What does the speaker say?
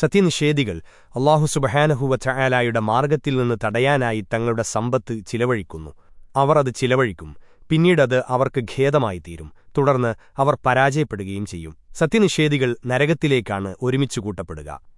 സത്യനിഷേധികൾ അള്ളാഹു സുബഹാനഹുവ ചായാലായുടെ മാർഗത്തിൽ നിന്ന് തടയാനായി തങ്ങളുടെ സമ്പത്ത് ചിലവഴിക്കുന്നു. അവർ അത് ചിലവഴിക്കും. പിന്നീടത് അവർക്ക് ഖേദമായി തീരും തുടർന്ന് അവർ പരാജയപ്പെടുകയും ചെയ്യും. സത്യനിഷേധികൾ നരകത്തിലേക്കാണ് ഒരുമിച്ചു കൂട്ടപ്പെടുക.